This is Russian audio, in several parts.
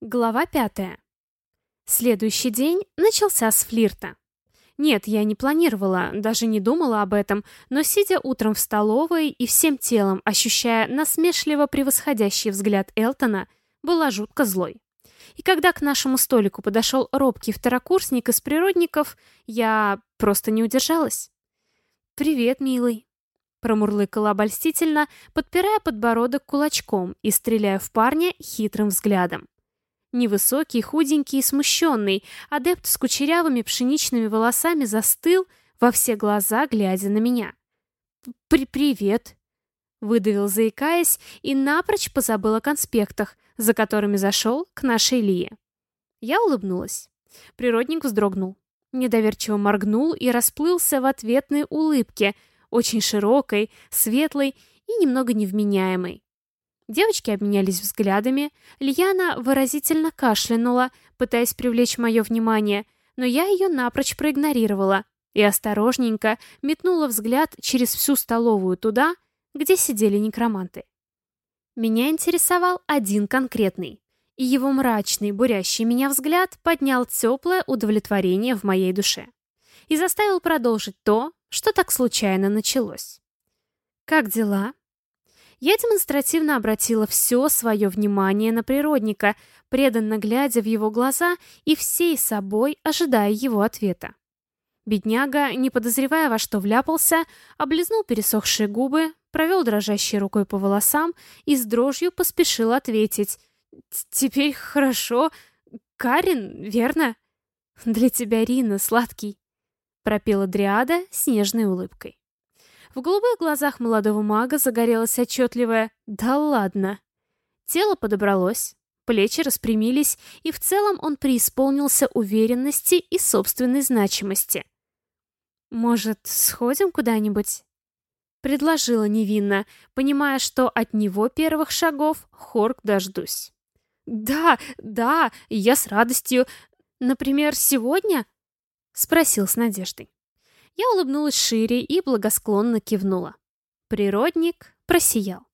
Глава пятая. Следующий день начался с флирта. Нет, я не планировала, даже не думала об этом, но сидя утром в столовой и всем телом ощущая насмешливо превосходящий взгляд Элтона, была жутко злой. И когда к нашему столику подошел робкий второкурсник из природников, я просто не удержалась. «Привет, милый», — промурлыкала обольстительно, подпирая подбородок кулачком и стреляя в парня хитрым взглядом. Невысокий, худенький и смущенный, адепт с кучерявыми пшеничными волосами застыл во все глаза, глядя на меня. «При «Привет», — выдавил, заикаясь, и напрочь позабыл о конспектах, за которыми зашел к нашей Лие. Я улыбнулась. Природник вздрогнул. Недоверчиво моргнул и расплылся в ответной улыбке, очень широкой, светлой и немного невменяемой. Девочки обменялись взглядами, Льяна выразительно кашлянула, пытаясь привлечь мое внимание, но я ее напрочь проигнорировала и осторожненько метнула взгляд через всю столовую туда, где сидели некроманты. Меня интересовал один конкретный, и его мрачный, бурящий меня взгляд поднял теплое удовлетворение в моей душе и заставил продолжить то, что так случайно началось. «Как дела?» Я демонстративно обратила все свое внимание на природника, преданно глядя в его глаза и всей собой ожидая его ответа. Бедняга, не подозревая во что вляпался, облизнул пересохшие губы, провел дрожащей рукой по волосам и с дрожью поспешил ответить. «Теперь хорошо. Карин, верно?» «Для тебя, Рина, сладкий», — пропела Дриада с нежной улыбкой. В голубых глазах молодого мага загорелось отчетливое «Да ладно!». Тело подобралось, плечи распрямились, и в целом он преисполнился уверенности и собственной значимости. «Может, сходим куда-нибудь?» Предложила невинно, понимая, что от него первых шагов хорк дождусь. «Да, да, я с радостью. Например, сегодня?» Спросил с надеждой. Я улыбнулась шире и благосклонно кивнула. Природник просиял.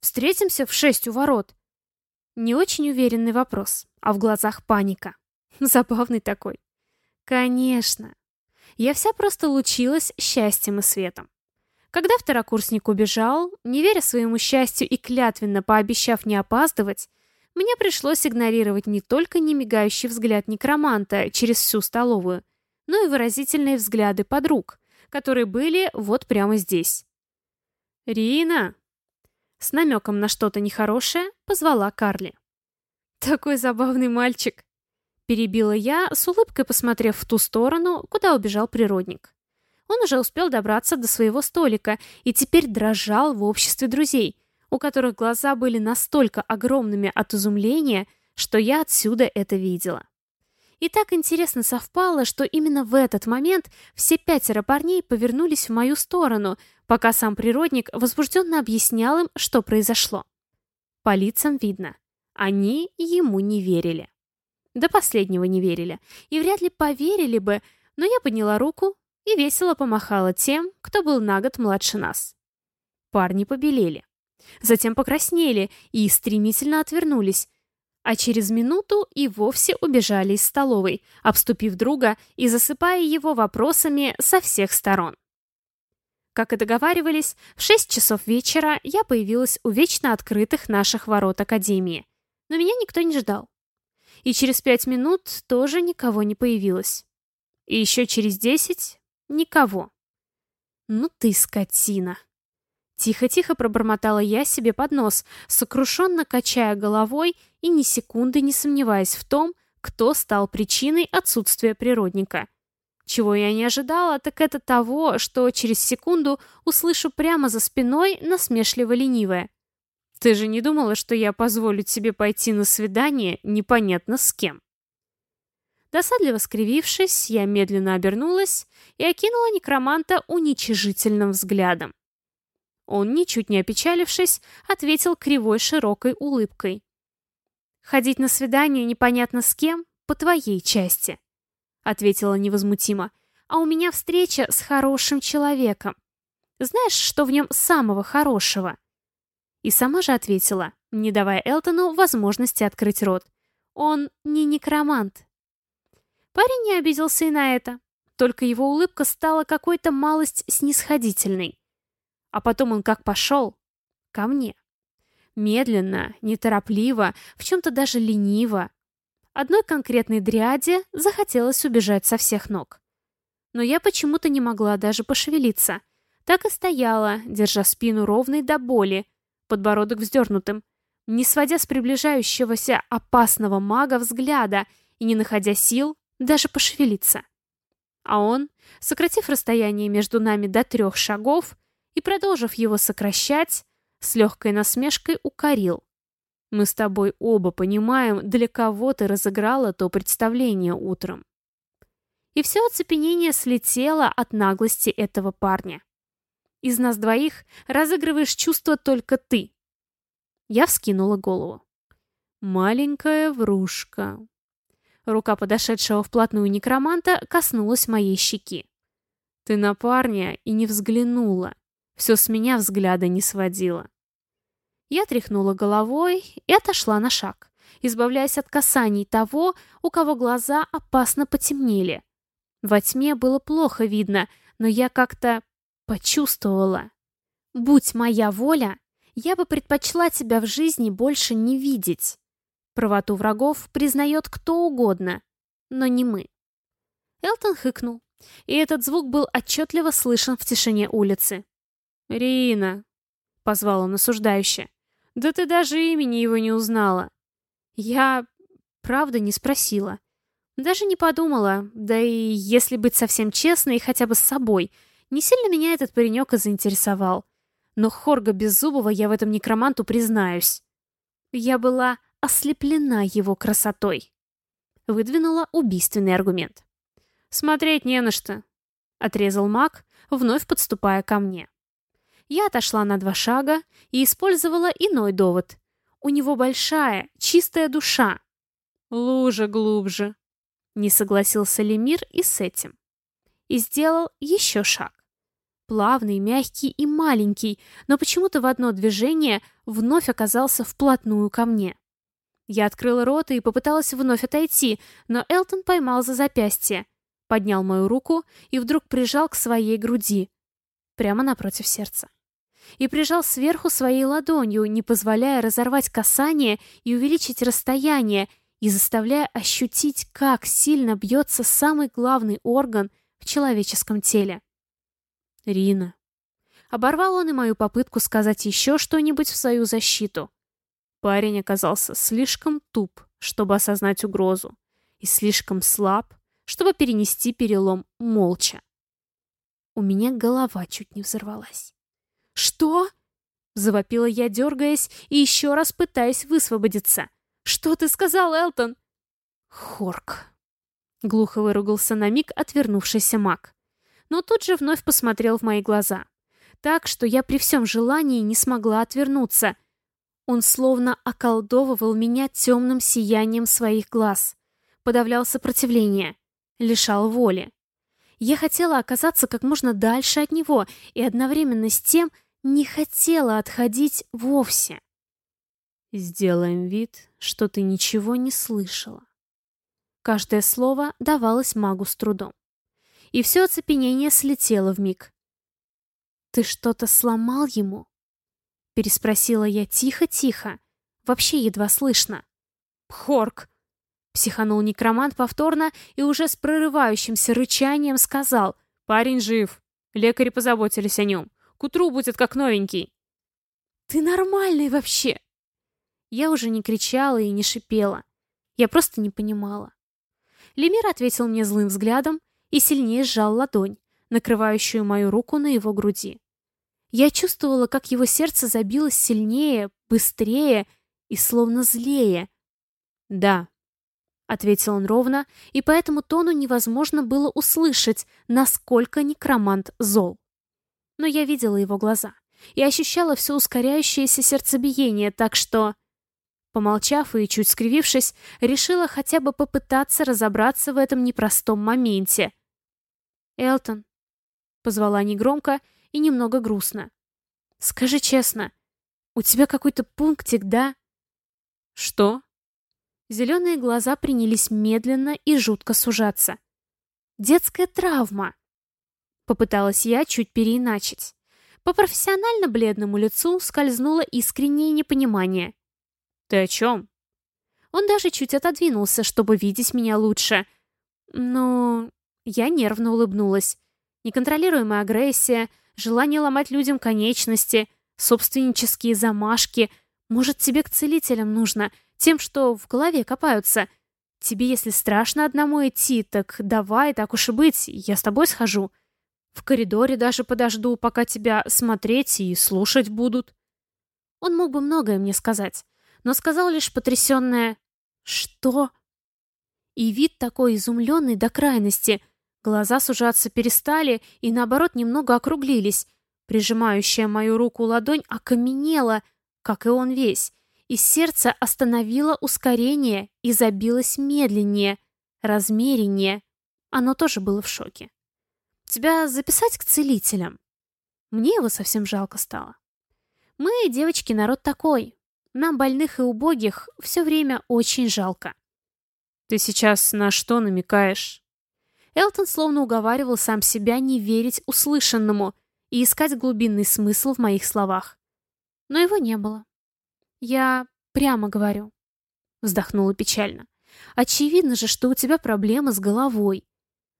«Встретимся в шесть у ворот?» Не очень уверенный вопрос, а в глазах паника. Забавный такой. «Конечно!» Я вся просто лучилась счастьем и светом. Когда второкурсник убежал, не веря своему счастью и клятвенно пообещав не опаздывать, мне пришлось игнорировать не только немигающий взгляд некроманта через всю столовую, но и выразительные взгляды подруг, которые были вот прямо здесь. «Рина!» С намеком на что-то нехорошее позвала Карли. «Такой забавный мальчик!» Перебила я, с улыбкой посмотрев в ту сторону, куда убежал природник. Он уже успел добраться до своего столика и теперь дрожал в обществе друзей, у которых глаза были настолько огромными от изумления, что я отсюда это видела. И так интересно совпало, что именно в этот момент все пятеро парней повернулись в мою сторону, пока сам природник возбужденно объяснял им, что произошло. По лицам видно. Они ему не верили. До последнего не верили. И вряд ли поверили бы, но я подняла руку и весело помахала тем, кто был на год младше нас. Парни побелели. Затем покраснели и стремительно отвернулись, а через минуту и вовсе убежали из столовой, обступив друга и засыпая его вопросами со всех сторон. Как и договаривались, в 6 часов вечера я появилась у вечно открытых наших ворот Академии, но меня никто не ждал. И через пять минут тоже никого не появилось. И еще через десять — никого. Ну ты скотина. Тихо-тихо пробормотала я себе под нос, сокрушенно качая головой и ни секунды не сомневаясь в том, кто стал причиной отсутствия природника. Чего я не ожидала, так это того, что через секунду услышу прямо за спиной насмешливо-ленивое. «Ты же не думала, что я позволю тебе пойти на свидание непонятно с кем?» Досадливо скривившись, я медленно обернулась и окинула некроманта уничижительным взглядом. Он, ничуть не опечалившись, ответил кривой широкой улыбкой. «Ходить на свидание непонятно с кем, по твоей части», — ответила невозмутимо. «А у меня встреча с хорошим человеком. Знаешь, что в нем самого хорошего?» И сама же ответила, не давая Элтону возможности открыть рот. Он не некромант. Парень не обиделся и на это. Только его улыбка стала какой-то малость снисходительной. А потом он как пошел ко мне. Медленно, неторопливо, в чем-то даже лениво. Одной конкретной дриаде захотелось убежать со всех ног. Но я почему-то не могла даже пошевелиться. Так и стояла, держа спину ровной до боли, подбородок вздернутым, не сводя с приближающегося опасного мага взгляда и не находя сил даже пошевелиться. А он, сократив расстояние между нами до трех шагов и продолжив его сокращать, с легкой насмешкой укорил. «Мы с тобой оба понимаем, для кого ты разыграла то представление утром». И все оцепенение слетело от наглости этого парня. Из нас двоих разыгрываешь чувство только ты. Я вскинула голову. Маленькая врушка. Рука подошедшего вплотную некроманта коснулась моей щеки. Ты на парня и не взглянула. Все с меня взгляда не сводила. Я тряхнула головой и отошла на шаг, избавляясь от касаний того, у кого глаза опасно потемнели. Во тьме было плохо видно, но я как-то Почувствовала. Будь моя воля, я бы предпочла тебя в жизни больше не видеть. Правоту врагов признает кто угодно, но не мы. Элтон хыкнул, и этот звук был отчетливо слышен в тишине улицы. «Рина», — позвал он осуждающе, — «да ты даже имени его не узнала». Я, правда, не спросила. Даже не подумала, да и если быть совсем честной, хотя бы с собой — не сильно меня этот паренек и заинтересовал. Но Хорга Беззубова я в этом некроманту признаюсь. Я была ослеплена его красотой. Выдвинула убийственный аргумент. «Смотреть не на что», — отрезал маг, вновь подступая ко мне. Я отошла на два шага и использовала иной довод. У него большая, чистая душа. «Лужа глубже», — не согласился Лемир и с этим. И сделал еще шаг плавный, мягкий и маленький, но почему-то в одно движение вновь оказался вплотную ко мне. Я открыла рот и попыталась вновь отойти, но Элтон поймал за запястье, поднял мою руку и вдруг прижал к своей груди, прямо напротив сердца. И прижал сверху своей ладонью, не позволяя разорвать касание и увеличить расстояние, и заставляя ощутить, как сильно бьется самый главный орган в человеческом теле. Рина. Оборвал он и мою попытку сказать еще что-нибудь в свою защиту. Парень оказался слишком туп, чтобы осознать угрозу, и слишком слаб, чтобы перенести перелом молча. У меня голова чуть не взорвалась. «Что?» — завопила я, дергаясь и еще раз пытаясь высвободиться. «Что ты сказал, Элтон?» «Хорк», — глухо выругался на миг отвернувшийся маг но тут же вновь посмотрел в мои глаза. Так, что я при всем желании не смогла отвернуться. Он словно околдовывал меня темным сиянием своих глаз. Подавлял сопротивление. Лишал воли. Я хотела оказаться как можно дальше от него и одновременно с тем не хотела отходить вовсе. «Сделаем вид, что ты ничего не слышала». Каждое слово давалось магу с трудом и все оцепенение слетело в миг. «Ты что-то сломал ему?» Переспросила я тихо-тихо, вообще едва слышно. «Хорк!» Психанул некромант повторно и уже с прорывающимся рычанием сказал «Парень жив, лекари позаботились о нем, к утру будет как новенький». «Ты нормальный вообще!» Я уже не кричала и не шипела. Я просто не понимала. Лемир ответил мне злым взглядом и сильнее сжал ладонь, накрывающую мою руку на его груди. Я чувствовала, как его сердце забилось сильнее, быстрее и словно злее. «Да», — ответил он ровно, и по этому тону невозможно было услышать, насколько некромант зол. Но я видела его глаза и ощущала все ускоряющееся сердцебиение, так что... Помолчав и чуть скривившись, решила хотя бы попытаться разобраться в этом непростом моменте — «Элтон», — позвала негромко и немного грустно. «Скажи честно, у тебя какой-то пунктик, да?» «Что?» Зеленые глаза принялись медленно и жутко сужаться. «Детская травма!» Попыталась я чуть переиначить. По профессионально бледному лицу скользнуло искреннее непонимание. «Ты о чем?» Он даже чуть отодвинулся, чтобы видеть меня лучше. Но я нервно улыбнулась. Неконтролируемая агрессия, желание ломать людям конечности, собственнические замашки. Может, тебе к целителям нужно, тем, что в голове копаются. Тебе, если страшно одному идти, так давай, так уж и быть, я с тобой схожу. В коридоре даже подожду, пока тебя смотреть и слушать будут. Он мог бы многое мне сказать, но сказал лишь потрясенное «Что?». И вид такой изумленный до крайности. Глаза сужаться перестали и, наоборот, немного округлились. Прижимающая мою руку ладонь окаменела, как и он весь, и сердце остановило ускорение и забилось медленнее, размереннее. Оно тоже было в шоке. Тебя записать к целителям?» Мне его совсем жалко стало. Мы, девочки, народ такой. Нам, больных и убогих, все время очень жалко. Ты сейчас на что намекаешь? Элтон словно уговаривал сам себя не верить услышанному и искать глубинный смысл в моих словах. Но его не было. Я прямо говорю. Вздохнула печально. Очевидно же, что у тебя проблемы с головой.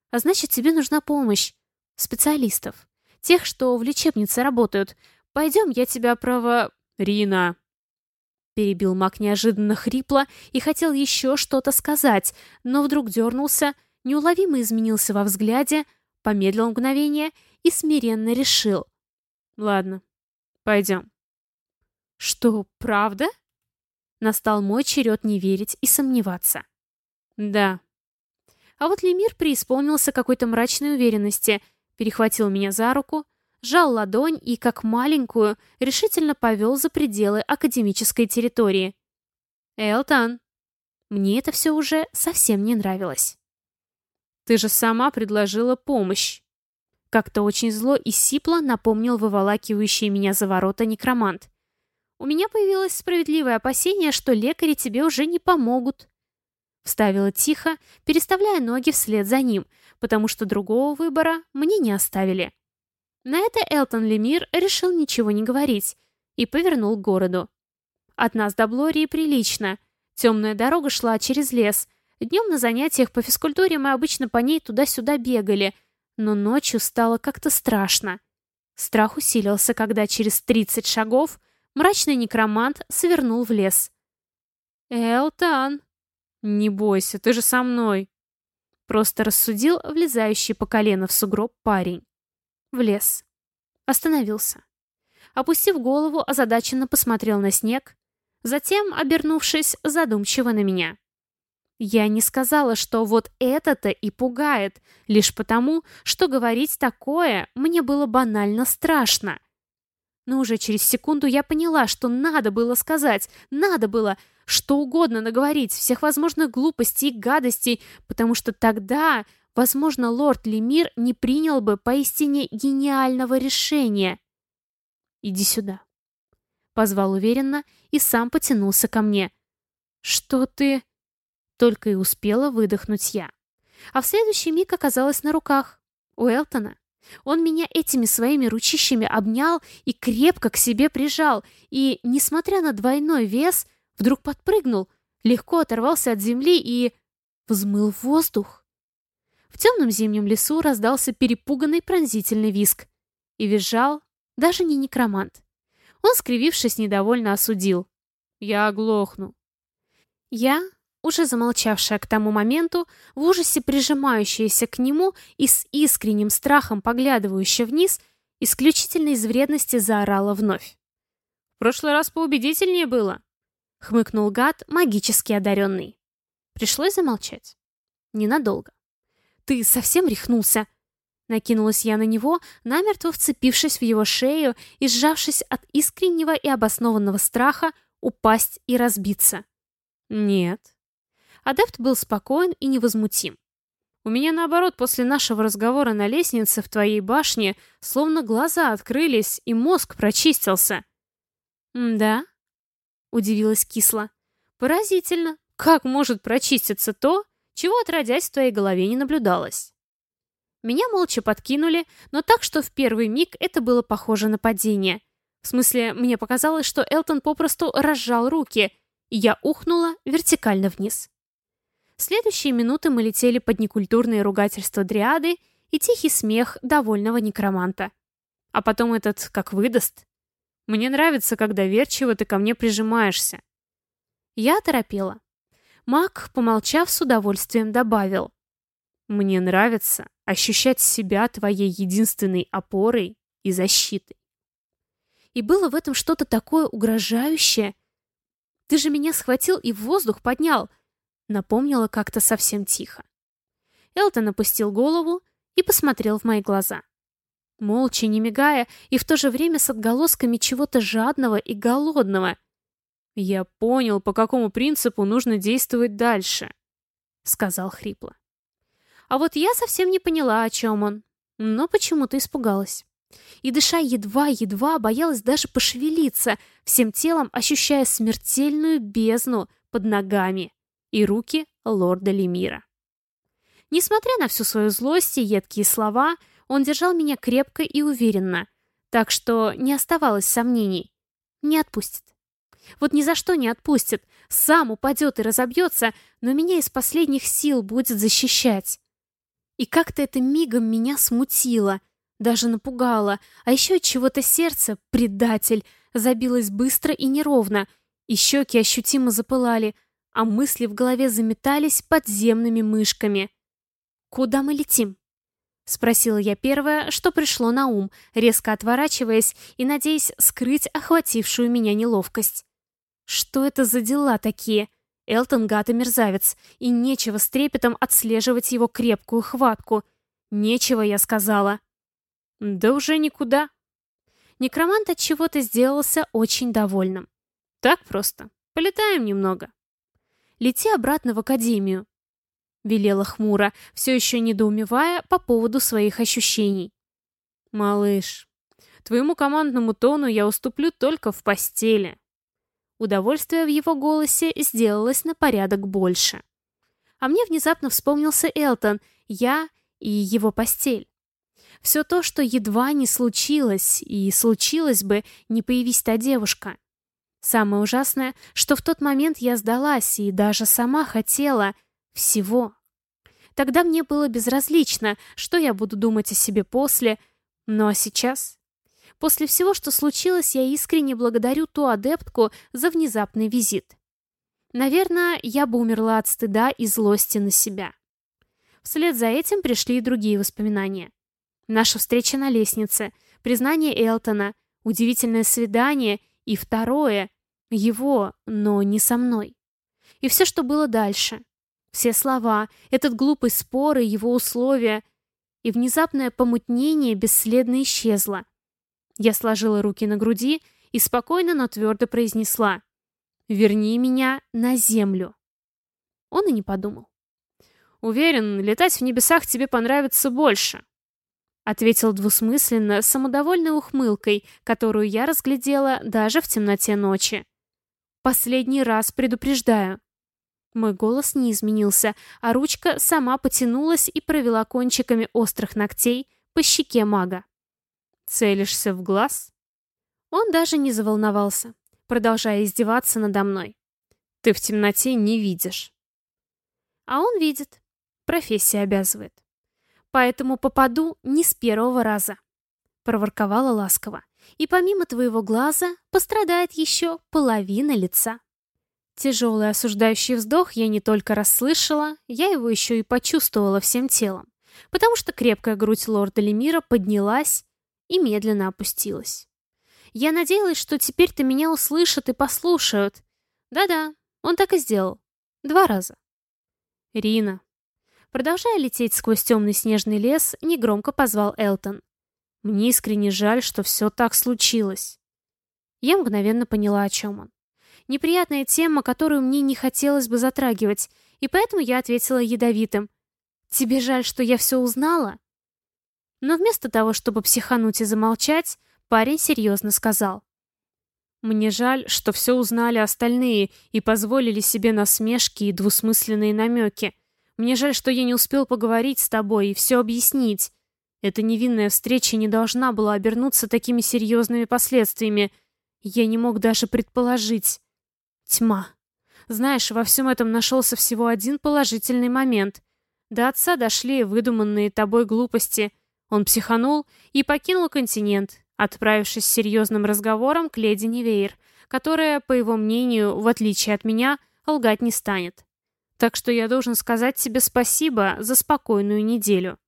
А значит, тебе нужна помощь специалистов. Тех, что в лечебнице работают. Пойдем, я тебя право... Рина!» Перебил Мак неожиданно хрипло и хотел еще что-то сказать, но вдруг дернулся, неуловимо изменился во взгляде, помедлил мгновение и смиренно решил. «Ладно, пойдем». «Что, правда?» Настал мой черед не верить и сомневаться. «Да». А вот Лемир преисполнился какой-то мрачной уверенности – перехватил меня за руку, сжал ладонь и, как маленькую, решительно повел за пределы академической территории. «Элтан!» Мне это все уже совсем не нравилось. «Ты же сама предложила помощь!» Как-то очень зло и сипло напомнил выволакивающий меня за ворота некромант. «У меня появилось справедливое опасение, что лекари тебе уже не помогут». Вставила тихо, переставляя ноги вслед за ним, потому что другого выбора мне не оставили. На это Элтон Лемир решил ничего не говорить и повернул к городу. От нас до Блории прилично. Темная дорога шла через лес. Днем на занятиях по физкультуре мы обычно по ней туда-сюда бегали, но ночью стало как-то страшно. Страх усилился, когда через 30 шагов мрачный некромант свернул в лес. «Элтон!» «Не бойся, ты же со мной!» Просто рассудил влезающий по колено в сугроб парень. Влез. Остановился. Опустив голову, озадаченно посмотрел на снег, затем, обернувшись, задумчиво на меня. Я не сказала, что вот это-то и пугает, лишь потому, что говорить такое мне было банально страшно. Но уже через секунду я поняла, что надо было сказать, надо было, что угодно наговорить, всех возможных глупостей и гадостей, потому что тогда, возможно, лорд Лемир не принял бы поистине гениального решения. «Иди сюда», — позвал уверенно и сам потянулся ко мне. «Что ты...» Только и успела выдохнуть я. А в следующий миг оказалась на руках. У Элтона. Он меня этими своими ручищами обнял и крепко к себе прижал, и, несмотря на двойной вес, вдруг подпрыгнул, легко оторвался от земли и... взмыл в воздух. В темном зимнем лесу раздался перепуганный пронзительный виск. И визжал даже не некромант. Он, скривившись, недовольно осудил. «Я оглохну». Я, уже замолчавшая к тому моменту, в ужасе прижимающаяся к нему и с искренним страхом поглядывающая вниз, исключительно из вредности заорала вновь. «В прошлый раз поубедительнее было», — хмыкнул гад, магически одаренный. Пришлось замолчать. Ненадолго. «Ты совсем рехнулся?» Накинулась я на него, намертво вцепившись в его шею и сжавшись от искреннего и обоснованного страха упасть и разбиться. «Нет», Адепт был спокоен и невозмутим. У меня, наоборот, после нашего разговора на лестнице в твоей башне словно глаза открылись, и мозг прочистился. «Да?» — удивилась кисло. «Поразительно. Как может прочиститься то, чего отродясь в твоей голове не наблюдалось? Меня молча подкинули, но так, что в первый миг это было похоже на падение. В смысле, мне показалось, что Элтон попросту разжал руки, и я ухнула вертикально вниз. Следующие минуты мы летели под некультурные ругательства дриады и тихий смех довольного некроманта. А потом этот как выдаст. Мне нравится, когда верчиво ты ко мне прижимаешься. Я торопела. Мак, помолчав, с удовольствием добавил. Мне нравится ощущать себя твоей единственной опорой и защитой. И было в этом что-то такое угрожающее. Ты же меня схватил и в воздух поднял, напомнила как-то совсем тихо. Элтон опустил голову и посмотрел в мои глаза. Молча, не мигая, и в то же время с отголосками чего-то жадного и голодного. «Я понял, по какому принципу нужно действовать дальше», — сказал хрипло. А вот я совсем не поняла, о чем он, но почему-то испугалась. И дыша едва-едва, боялась даже пошевелиться, всем телом ощущая смертельную бездну под ногами и руки лорда Лемира. Несмотря на всю свою злость и едкие слова, он держал меня крепко и уверенно, так что не оставалось сомнений. Не отпустит. Вот ни за что не отпустит, сам упадет и разобьется, но меня из последних сил будет защищать. И как-то это мигом меня смутило, даже напугало, а еще от чего-то сердце, предатель, забилось быстро и неровно, и щеки ощутимо запылали, а мысли в голове заметались подземными мышками. «Куда мы летим?» Спросила я первое, что пришло на ум, резко отворачиваясь и надеясь скрыть охватившую меня неловкость. Что это за дела такие? Элтон гад и мерзавец, и нечего с трепетом отслеживать его крепкую хватку. Нечего, я сказала. Да уже никуда. Некромант от чего-то сделался очень довольным. Так просто. Полетаем немного. Лети обратно в академию. — велела хмуро, все еще недоумевая по поводу своих ощущений. «Малыш, твоему командному тону я уступлю только в постели». Удовольствие в его голосе сделалось на порядок больше. А мне внезапно вспомнился Элтон, я и его постель. Все то, что едва не случилось, и случилось бы, не появись та девушка. Самое ужасное, что в тот момент я сдалась и даже сама хотела всего. Тогда мне было безразлично, что я буду думать о себе после. Ну а сейчас? После всего, что случилось, я искренне благодарю ту адептку за внезапный визит. Наверное, я бы умерла от стыда и злости на себя. Вслед за этим пришли и другие воспоминания. Наша встреча на лестнице, признание Элтона, удивительное свидание и второе — его, но не со мной. И все, что было дальше. Все слова, этот глупый спор и его условия. И внезапное помутнение бесследно исчезло. Я сложила руки на груди и спокойно, но твердо произнесла «Верни меня на землю». Он и не подумал. «Уверен, летать в небесах тебе понравится больше», ответил двусмысленно, самодовольной ухмылкой, которую я разглядела даже в темноте ночи. «Последний раз предупреждаю. Мой голос не изменился, а ручка сама потянулась и провела кончиками острых ногтей по щеке мага. «Целишься в глаз?» Он даже не заволновался, продолжая издеваться надо мной. «Ты в темноте не видишь». А он видит. Профессия обязывает. Поэтому попаду не с первого раза. Проворковала ласково. И помимо твоего глаза пострадает еще половина лица. Тяжелый осуждающий вздох я не только расслышала, я его еще и почувствовала всем телом, потому что крепкая грудь лорда Лемира поднялась и медленно опустилась. Я надеялась, что теперь-то меня услышат и послушают. Да-да, он так и сделал. Два раза. Рина. Продолжая лететь сквозь темный снежный лес, негромко позвал Элтон. Мне искренне жаль, что все так случилось. Я мгновенно поняла, о чем он. Неприятная тема, которую мне не хотелось бы затрагивать, и поэтому я ответила ядовитым. «Тебе жаль, что я все узнала?» Но вместо того, чтобы психануть и замолчать, парень серьезно сказал. Мне жаль, что все узнали остальные и позволили себе насмешки и двусмысленные намеки. Мне жаль, что я не успел поговорить с тобой и все объяснить. Эта невинная встреча не должна была обернуться такими серьезными последствиями. Я не мог даже предположить. Тьма. Знаешь, во всем этом нашелся всего один положительный момент. До отца дошли выдуманные тобой глупости. Он психанул и покинул континент, отправившись с серьезным разговором к леди Невейр, которая, по его мнению, в отличие от меня, лгать не станет. Так что я должен сказать тебе спасибо за спокойную неделю.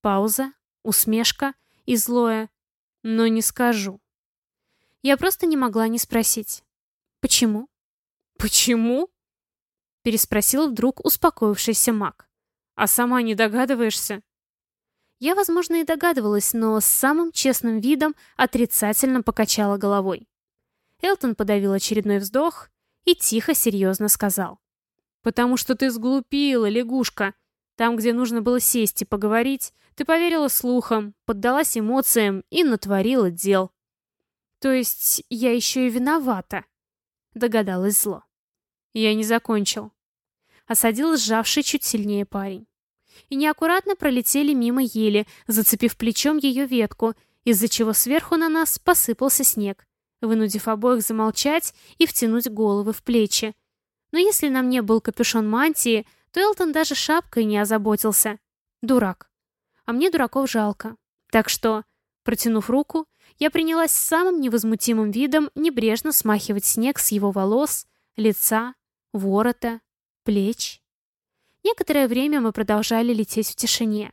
Пауза, усмешка и злое «но не скажу». Я просто не могла не спросить. «Почему?» «Почему?» переспросил вдруг успокоившийся маг. «А сама не догадываешься?» Я, возможно, и догадывалась, но с самым честным видом отрицательно покачала головой. Элтон подавил очередной вздох и тихо, серьезно сказал. «Потому что ты сглупила, лягушка. Там, где нужно было сесть и поговорить, ты поверила слухам, поддалась эмоциям и натворила дел. То есть я еще и виновата, догадалась зло. Я не закончил. Осадил сжавший чуть сильнее парень. И неаккуратно пролетели мимо ели, зацепив плечом ее ветку, из-за чего сверху на нас посыпался снег, вынудив обоих замолчать и втянуть головы в плечи. Но если на мне был капюшон мантии, то Элтон даже шапкой не озаботился. Дурак. А мне дураков жалко. Так что, протянув руку, я принялась самым невозмутимым видом небрежно смахивать снег с его волос, лица, ворота, плеч. Некоторое время мы продолжали лететь в тишине.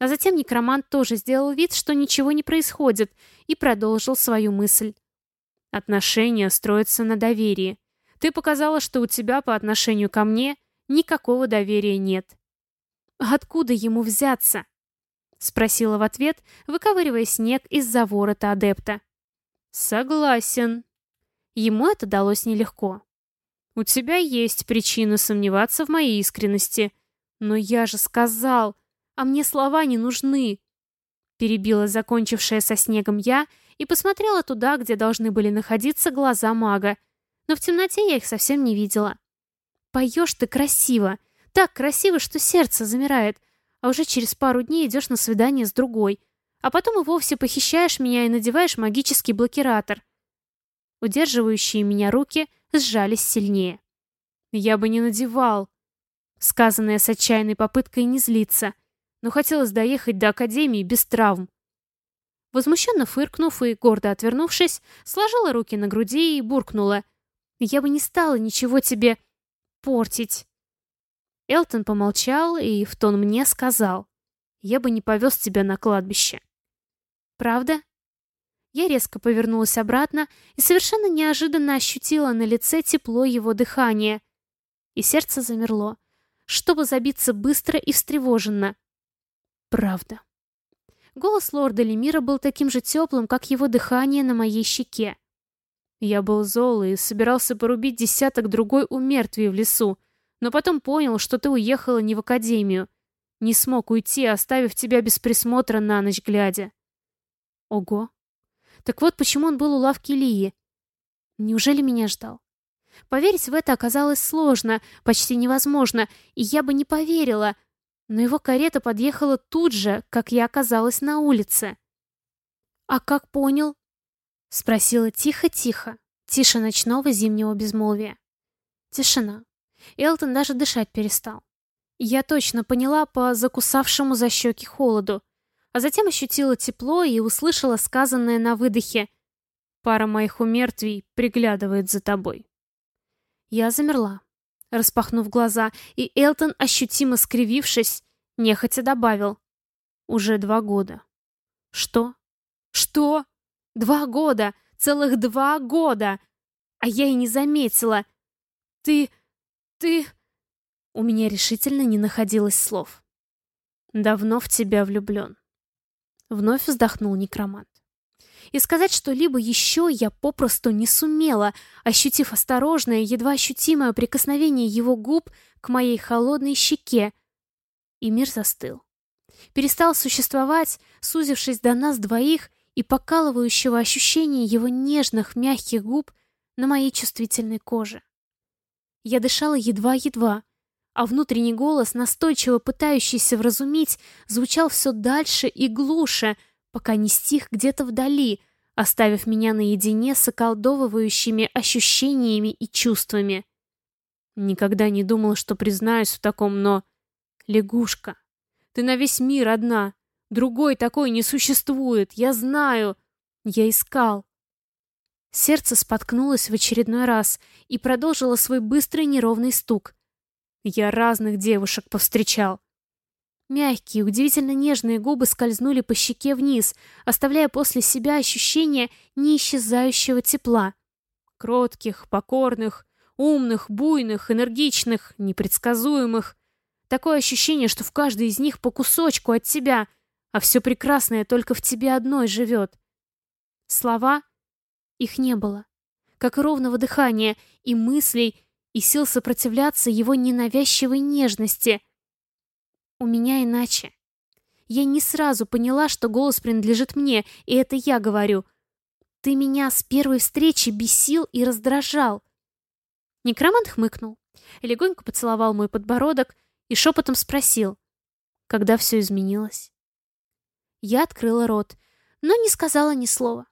А затем некромант тоже сделал вид, что ничего не происходит, и продолжил свою мысль. Отношения строятся на доверии. Ты показала, что у тебя по отношению ко мне никакого доверия нет. «Откуда ему взяться?» — спросила в ответ, выковыривая снег из-за ворота адепта. «Согласен». Ему это далось нелегко. «У тебя есть причина сомневаться в моей искренности. Но я же сказал, а мне слова не нужны». Перебила закончившая со снегом я и посмотрела туда, где должны были находиться глаза мага, но в темноте я их совсем не видела. Поешь ты красиво. Так красиво, что сердце замирает. А уже через пару дней идешь на свидание с другой. А потом и вовсе похищаешь меня и надеваешь магический блокиратор. Удерживающие меня руки сжались сильнее. Я бы не надевал. Сказанное с отчаянной попыткой не злиться. Но хотелось доехать до Академии без травм. Возмущенно фыркнув и гордо отвернувшись, сложила руки на груди и буркнула. «Я бы не стала ничего тебе...» портить. Элтон помолчал и в тон мне сказал, «Я бы не повез тебя на кладбище». «Правда?» Я резко повернулась обратно и совершенно неожиданно ощутила на лице тепло его дыхания. И сердце замерло, чтобы забиться быстро и встревоженно. «Правда». Голос лорда Лемира был таким же теплым, как его дыхание на моей щеке. Я был зол и собирался порубить десяток другой у мертвей в лесу, но потом понял, что ты уехала не в академию. Не смог уйти, оставив тебя без присмотра на ночь глядя. Ого. Так вот почему он был у лавки Лии. Неужели меня ждал? Поверить в это оказалось сложно, почти невозможно, и я бы не поверила. Но его карета подъехала тут же, как я оказалась на улице. А как понял? Спросила тихо-тихо, тише ночного зимнего безмолвия. Тишина. Элтон даже дышать перестал. Я точно поняла по закусавшему за щеки холоду, а затем ощутила тепло и услышала сказанное на выдохе «Пара моих умертвий приглядывает за тобой». Я замерла, распахнув глаза, и Элтон, ощутимо скривившись, нехотя добавил «Уже два года». «Что? Что?» Два года! Целых два года! А я и не заметила. Ты... ты... У меня решительно не находилось слов. Давно в тебя влюблен. Вновь вздохнул некромант. И сказать что-либо еще я попросту не сумела, ощутив осторожное, едва ощутимое прикосновение его губ к моей холодной щеке. И мир застыл. Перестал существовать, сузившись до нас двоих, и покалывающего ощущения его нежных, мягких губ на моей чувствительной коже. Я дышала едва-едва, а внутренний голос, настойчиво пытающийся вразумить, звучал все дальше и глуше, пока не стих где-то вдали, оставив меня наедине с околдовывающими ощущениями и чувствами. Никогда не думал, что признаюсь в таком, но... Лягушка, ты на весь мир одна. Другой такой не существует, я знаю. Я искал. Сердце споткнулось в очередной раз и продолжило свой быстрый неровный стук. Я разных девушек повстречал. Мягкие, удивительно нежные губы скользнули по щеке вниз, оставляя после себя ощущение неисчезающего тепла. Кротких, покорных, умных, буйных, энергичных, непредсказуемых. Такое ощущение, что в каждой из них по кусочку от тебя, а все прекрасное только в тебе одной живет. Слова? Их не было. Как и ровного дыхания, и мыслей, и сил сопротивляться его ненавязчивой нежности — у меня иначе. Я не сразу поняла, что голос принадлежит мне, и это я говорю. Ты меня с первой встречи бесил и раздражал. Некромант хмыкнул, легонько поцеловал мой подбородок и шепотом спросил, когда все изменилось. Я открыла рот, но не сказала ни слова.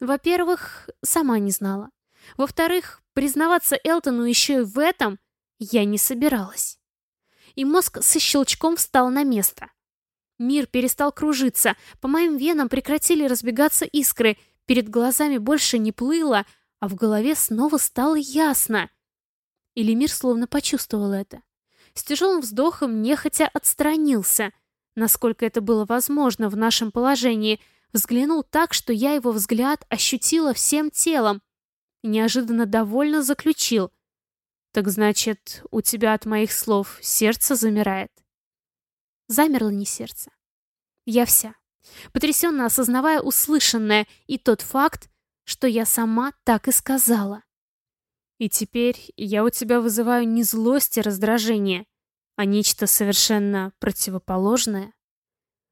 Во-первых, сама не знала. Во-вторых, признаваться Элтону еще и в этом я не собиралась и мозг со щелчком встал на место. Мир перестал кружиться, по моим венам прекратили разбегаться искры, перед глазами больше не плыло, а в голове снова стало ясно. Или мир словно почувствовал это. С тяжелым вздохом нехотя отстранился, насколько это было возможно в нашем положении, взглянул так, что я его взгляд ощутила всем телом, и неожиданно довольно заключил — так значит, у тебя от моих слов сердце замирает? Замерло не сердце. Я вся, потрясенно осознавая услышанное и тот факт, что я сама так и сказала. И теперь я у тебя вызываю не злость и раздражение, а нечто совершенно противоположное.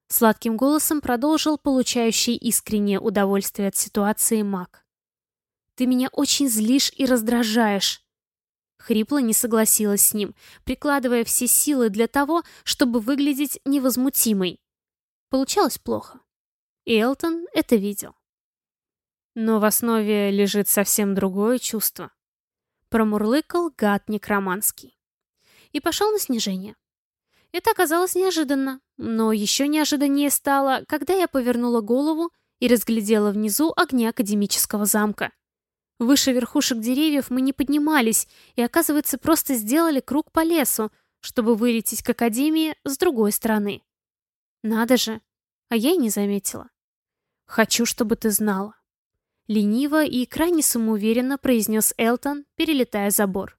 Сладким голосом продолжил получающий искреннее удовольствие от ситуации маг. Ты меня очень злишь и раздражаешь. Хрипло не согласилась с ним, прикладывая все силы для того, чтобы выглядеть невозмутимой. Получалось плохо. И Элтон это видел. Но в основе лежит совсем другое чувство. Промурлыкал гад некроманский. И пошел на снижение. Это оказалось неожиданно, но еще неожиданнее стало, когда я повернула голову и разглядела внизу огни академического замка. Выше верхушек деревьев мы не поднимались и, оказывается, просто сделали круг по лесу, чтобы вылететь к Академии с другой стороны. Надо же, а я и не заметила. «Хочу, чтобы ты знала». Лениво и крайне самоуверенно произнес Элтон, перелетая забор.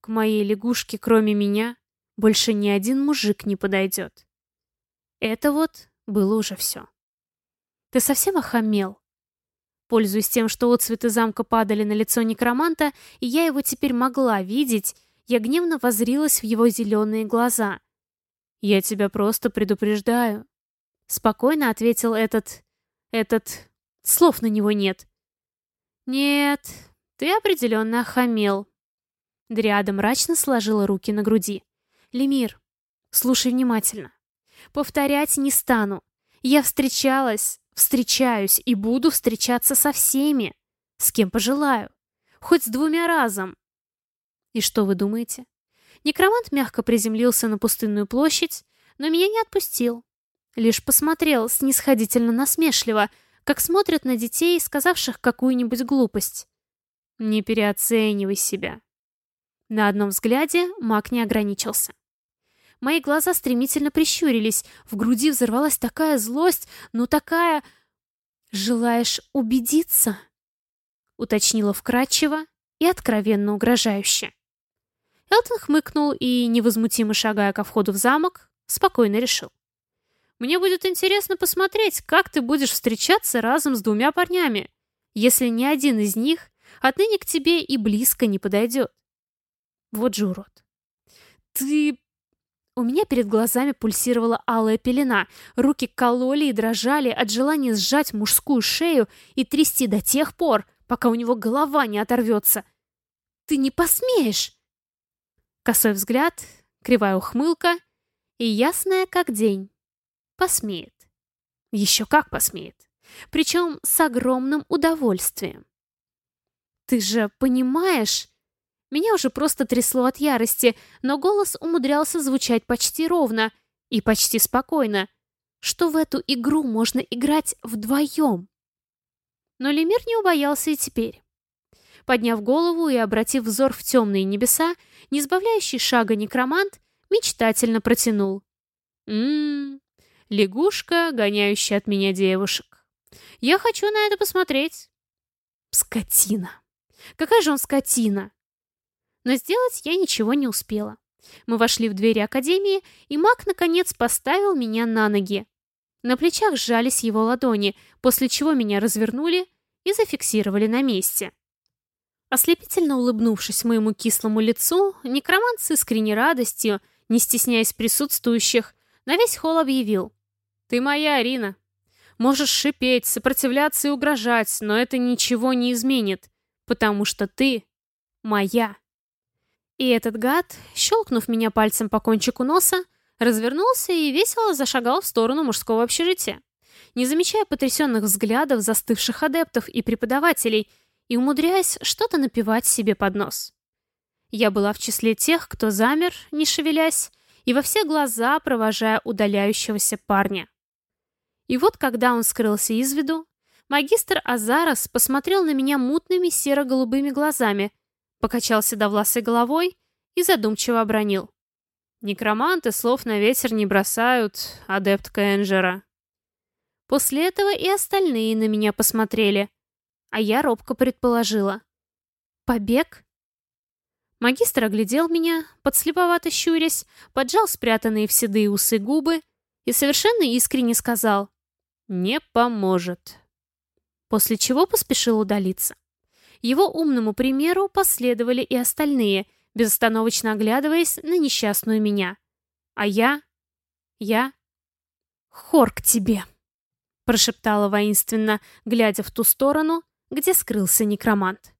«К моей лягушке, кроме меня, больше ни один мужик не подойдет». Это вот было уже все. «Ты совсем охамел?» Пользуясь тем, что отцветы замка падали на лицо некроманта, и я его теперь могла видеть, я гневно возрилась в его зеленые глаза. «Я тебя просто предупреждаю», — спокойно ответил этот... этот... слов на него нет. «Нет, ты определенно охамел». Дриада мрачно сложила руки на груди. «Лемир, слушай внимательно. Повторять не стану. Я встречалась Встречаюсь и буду встречаться со всеми, с кем пожелаю, хоть с двумя разом. И что вы думаете? Некромант мягко приземлился на пустынную площадь, но меня не отпустил. Лишь посмотрел снисходительно насмешливо, как смотрят на детей, сказавших какую-нибудь глупость. Не переоценивай себя. На одном взгляде маг не ограничился. Мои глаза стремительно прищурились, в груди взорвалась такая злость, ну такая... «Желаешь убедиться?» Уточнила вкратчиво и откровенно угрожающе. Элтон хмыкнул и, невозмутимо шагая ко входу в замок, спокойно решил. «Мне будет интересно посмотреть, как ты будешь встречаться разом с двумя парнями, если ни один из них отныне к тебе и близко не подойдет. Вот же урод. Ты У меня перед глазами пульсировала алая пелена, руки кололи и дрожали от желания сжать мужскую шею и трясти до тех пор, пока у него голова не оторвется. «Ты не посмеешь!» Косой взгляд, кривая ухмылка и ясная как день. Посмеет. Еще как посмеет. Причем с огромным удовольствием. «Ты же понимаешь...» Меня уже просто трясло от ярости, но голос умудрялся звучать почти ровно и почти спокойно, что в эту игру можно играть вдвоем. Но Лемир не убоялся и теперь. Подняв голову и обратив взор в темные небеса, не сбавляющий шага некромант мечтательно протянул. «Ммм, лягушка, гоняющая от меня девушек. Я хочу на это посмотреть». «Скотина! Какая же он скотина!» Но сделать я ничего не успела. Мы вошли в двери Академии, и маг, наконец, поставил меня на ноги. На плечах сжались его ладони, после чего меня развернули и зафиксировали на месте. Ослепительно улыбнувшись моему кислому лицу, некромант с искренней радостью, не стесняясь присутствующих, на весь холл объявил. «Ты моя, Арина. Можешь шипеть, сопротивляться и угрожать, но это ничего не изменит, потому что ты моя». И этот гад, щелкнув меня пальцем по кончику носа, развернулся и весело зашагал в сторону мужского общежития. Не замечая потрясенных взглядов застывших адептов и преподавателей и умудряясь что-то напевать себе под нос. Я была в числе тех, кто замер, не шевелясь, и во все глаза провожая удаляющегося парня. И вот, когда он скрылся из виду, магистр Азарос посмотрел на меня мутными серо-голубыми глазами, покачал седовласой головой и задумчиво обронил. Некроманты слов на ветер не бросают, адептка Энджера. После этого и остальные на меня посмотрели, а я робко предположила. Побег? Магистр оглядел меня, подслеповато щурясь, поджал спрятанные в седые усы губы и совершенно искренне сказал «Не поможет». После чего поспешил удалиться. Его умному примеру последовали и остальные, безостановочно оглядываясь на несчастную меня. А я... я... «Хор к тебе!» прошептала воинственно, глядя в ту сторону, где скрылся некромант.